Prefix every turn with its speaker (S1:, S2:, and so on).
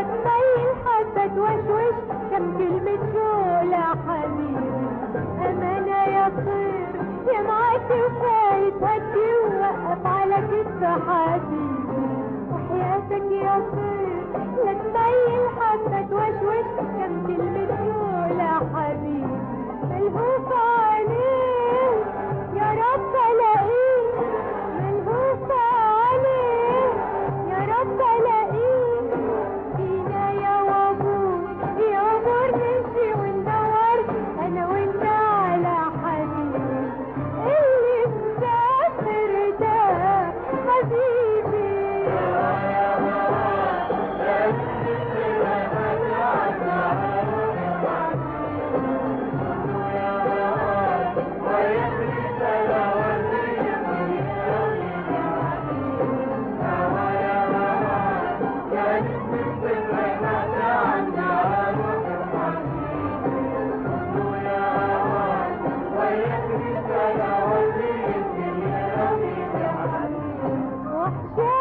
S1: لبين وشوش كلمة أمانة يا طير يا معدي وفايت هدي على حبيبي Yeah.